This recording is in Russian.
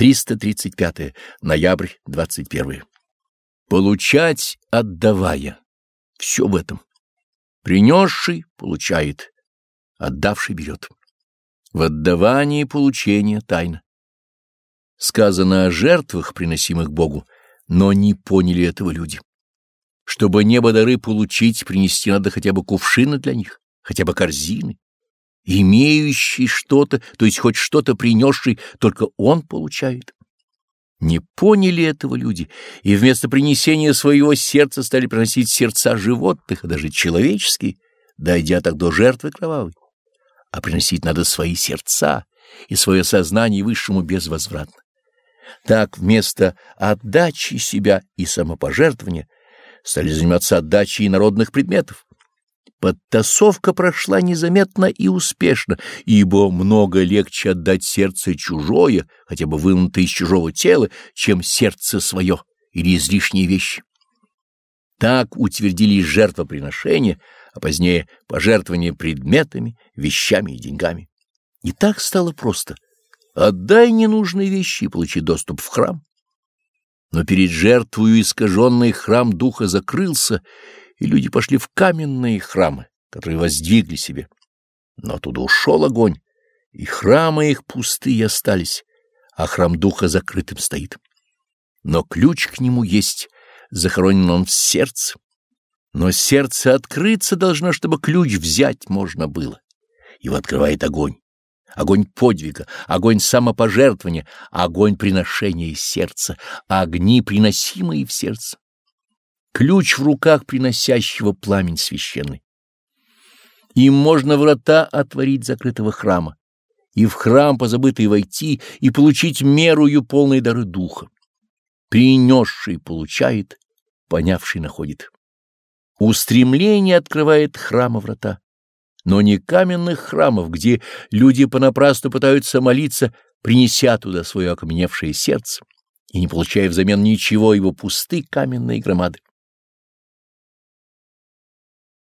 335. Ноябрь 21. Получать, отдавая. Все в этом. Принесший получает, отдавший берет. В отдавании получения тайна. Сказано о жертвах, приносимых Богу, но не поняли этого люди. Чтобы небо дары получить, принести надо хотя бы кувшины для них, хотя бы корзины. Имеющий что-то, то есть хоть что-то принесший, только он получает. Не поняли этого люди, и вместо принесения своего сердца стали приносить сердца животных, а даже человеческие, дойдя так до жертвы кровавой. А приносить надо свои сердца и свое сознание высшему безвозвратно. Так вместо отдачи себя и самопожертвования стали заниматься отдачей народных предметов. Подтасовка прошла незаметно и успешно, ибо много легче отдать сердце чужое, хотя бы вынутое из чужого тела, чем сердце свое или излишние вещи. Так утвердились жертвоприношения, а позднее пожертвования предметами, вещами и деньгами. И так стало просто. Отдай ненужные вещи и получи доступ в храм. Но перед жертвою искаженный храм духа закрылся, и люди пошли в каменные храмы, которые воздвигли себе. Но оттуда ушел огонь, и храмы их пустые остались, а храм духа закрытым стоит. Но ключ к нему есть, захоронен он в сердце. Но сердце открыться должно, чтобы ключ взять можно было. Его открывает огонь. Огонь подвига, огонь самопожертвования, огонь приношения из сердца, огни, приносимые в сердце ключ в руках приносящего пламень священный. Им можно врата отворить закрытого храма, и в храм позабытый войти, и получить мерую полной дары духа. Принесший получает, понявший находит. Устремление открывает храма врата, но не каменных храмов, где люди понапрасну пытаются молиться, принеся туда свое окаменевшее сердце и не получая взамен ничего его пусты каменные громады.